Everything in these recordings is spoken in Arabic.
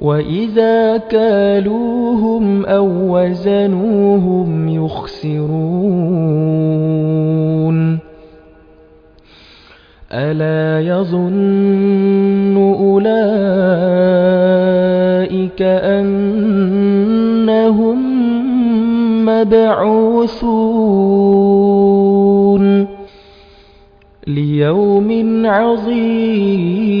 وإذا كالوهم أو وزنوهم يخسرون ألا يظن أولئك أنهم مبعوثون ليوم عظيم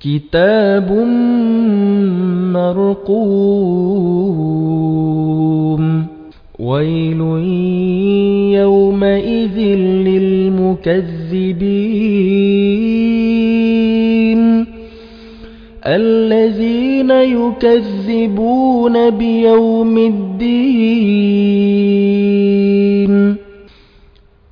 كتاب مرقوم ويل يومئذ للمكذبين الذين يكذبون بيوم الدين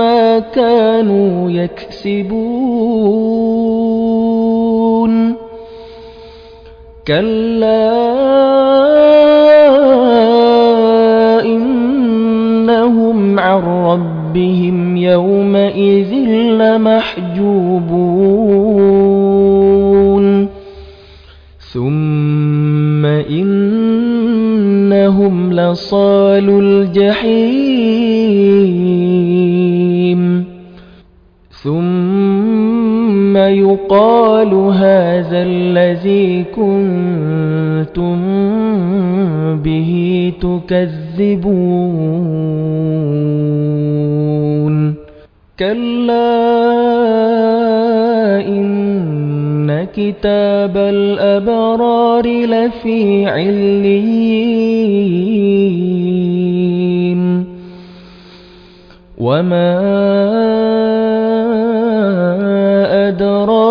ما كانوا يكسبون. كلا إنهم عن ربهم يومئذ لمحجوبون. ثم إنهم لصال الجحيم. ثم يقال هذا الذي كنتم به تكذبون. كلا إن كتاب الأبرار لفي عليين. وما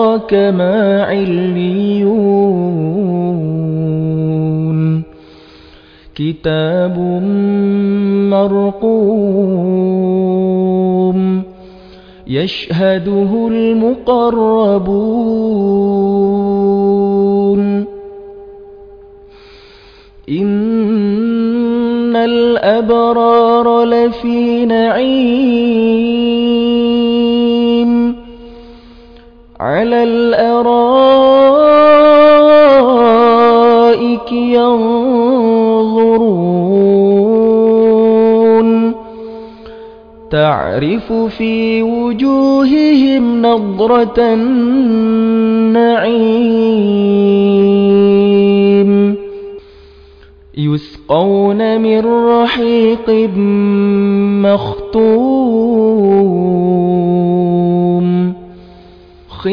أدراك ما عليون. كتاب مرقوم. يشهده المقربون. إن الأبرار لفي نعيم. على الأرائك ينظرون تعرف في وجوههم نضرة النعيم يسقون من رحيق مختوم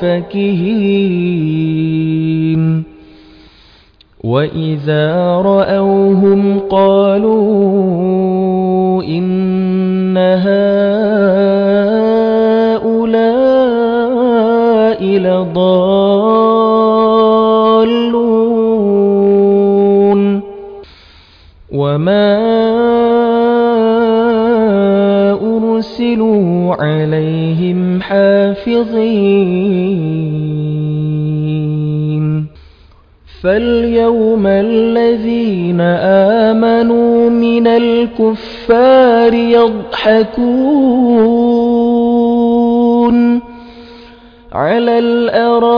فكهين وإذا رأوهم قالوا إن هؤلاء لضالون. وما أرسلوا عليهم حافظين فاليوم الذين آمنوا من الكفار يضحكون على الأرائك